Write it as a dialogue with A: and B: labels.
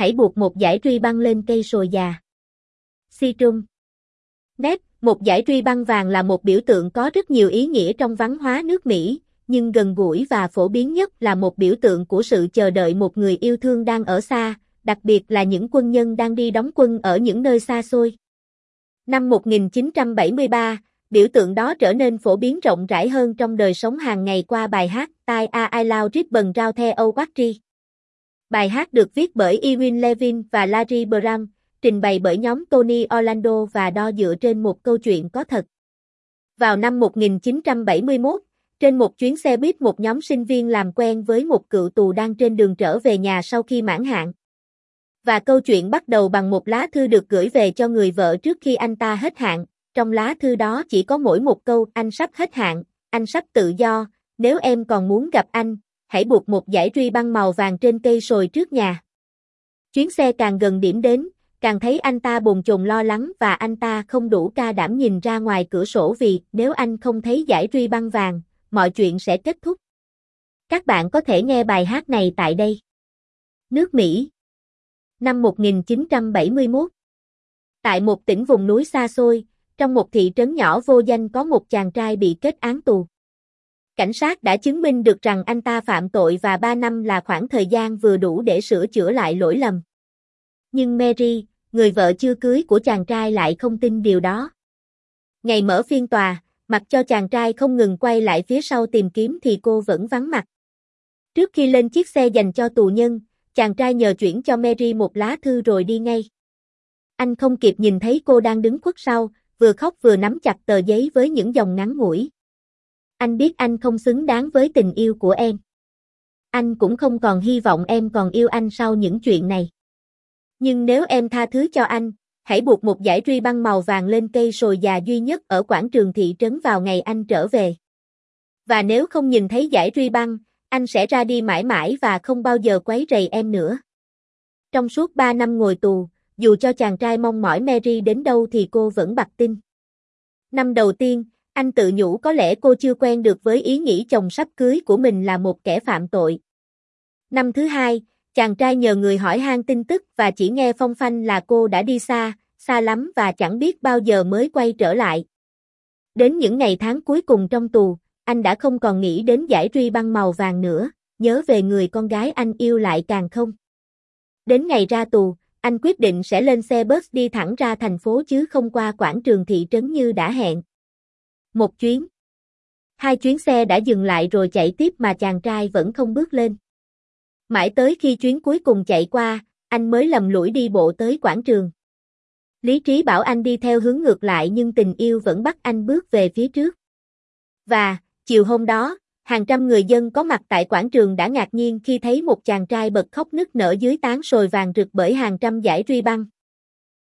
A: hãy buộc một giải truy băng lên cây sồi già. Si Trung Nét, một giải truy băng vàng là một biểu tượng có rất nhiều ý nghĩa trong văn hóa nước Mỹ, nhưng gần gũi và phổ biến nhất là một biểu tượng của sự chờ đợi một người yêu thương đang ở xa, đặc biệt là những quân nhân đang đi đóng quân ở những nơi xa xôi. Năm 1973, biểu tượng đó trở nên phổ biến rộng rãi hơn trong đời sống hàng ngày qua bài hát Tai A I Lao Ribbon Rao The Owatri. Bài hát được viết bởi Ewin Levin và Larry Brown, trình bày bởi nhóm Tony Orlando và đo dựa trên một câu chuyện có thật. Vào năm 1971, trên một chuyến xe buýt một nhóm sinh viên làm quen với một cựu tù đang trên đường trở về nhà sau khi mãn hạn. Và câu chuyện bắt đầu bằng một lá thư được gửi về cho người vợ trước khi anh ta hết hạn. Trong lá thư đó chỉ có mỗi một câu anh sắp hết hạn, anh sắp tự do, nếu em còn muốn gặp anh, hãy buộc một dải truy băng màu vàng trên cây sồi trước nhà. Chuyến xe càng gần điểm đến, càng thấy anh ta bồn chồn lo lắng và anh ta không đủ ca đảm nhìn ra ngoài cửa sổ vì nếu anh không thấy giải truy băng vàng, mọi chuyện sẽ kết thúc. Các bạn có thể nghe bài hát này tại đây. Nước Mỹ Năm 1971 Tại một tỉnh vùng núi xa xôi, trong một thị trấn nhỏ vô danh có một chàng trai bị kết án tù. Cảnh sát đã chứng minh được rằng anh ta phạm tội và 3 năm là khoảng thời gian vừa đủ để sửa chữa lại lỗi lầm. Nhưng Mary, người vợ chưa cưới của chàng trai lại không tin điều đó. Ngày mở phiên tòa, mặc cho chàng trai không ngừng quay lại phía sau tìm kiếm thì cô vẫn vắng mặt. Trước khi lên chiếc xe dành cho tù nhân, chàng trai nhờ chuyển cho Mary một lá thư rồi đi ngay. Anh không kịp nhìn thấy cô đang đứng khuất sau, vừa khóc vừa nắm chặt tờ giấy với những dòng ngắn ngủi. Anh biết anh không xứng đáng với tình yêu của em. Anh cũng không còn hy vọng em còn yêu anh sau những chuyện này. Nhưng nếu em tha thứ cho anh, hãy buộc một dải truy băng màu vàng lên cây sồi già duy nhất ở quảng trường thị trấn vào ngày anh trở về. Và nếu không nhìn thấy dải truy băng, anh sẽ ra đi mãi mãi và không bao giờ quấy rầy em nữa. Trong suốt 3 năm ngồi tù, dù cho chàng trai mong mỏi Mary đến đâu thì cô vẫn bặt tin. Năm đầu tiên, anh tự nhủ có lẽ cô chưa quen được với ý nghĩ chồng sắp cưới của mình là một kẻ phạm tội. Năm thứ hai, chàng trai nhờ người hỏi han tin tức và chỉ nghe phong phanh là cô đã đi xa, xa lắm và chẳng biết bao giờ mới quay trở lại. Đến những ngày tháng cuối cùng trong tù, anh đã không còn nghĩ đến giải truy băng màu vàng nữa, nhớ về người con gái anh yêu lại càng không. Đến ngày ra tù, anh quyết định sẽ lên xe bus đi thẳng ra thành phố chứ không qua quảng trường thị trấn như đã hẹn. Một chuyến. Hai chuyến xe đã dừng lại rồi chạy tiếp mà chàng trai vẫn không bước lên. Mãi tới khi chuyến cuối cùng chạy qua, anh mới lầm lũi đi bộ tới quảng trường. Lý trí bảo anh đi theo hướng ngược lại nhưng tình yêu vẫn bắt anh bước về phía trước. Và, chiều hôm đó, hàng trăm người dân có mặt tại quảng trường đã ngạc nhiên khi thấy một chàng trai bật khóc nức nở dưới tán sồi vàng rực bởi hàng trăm giải truy băng.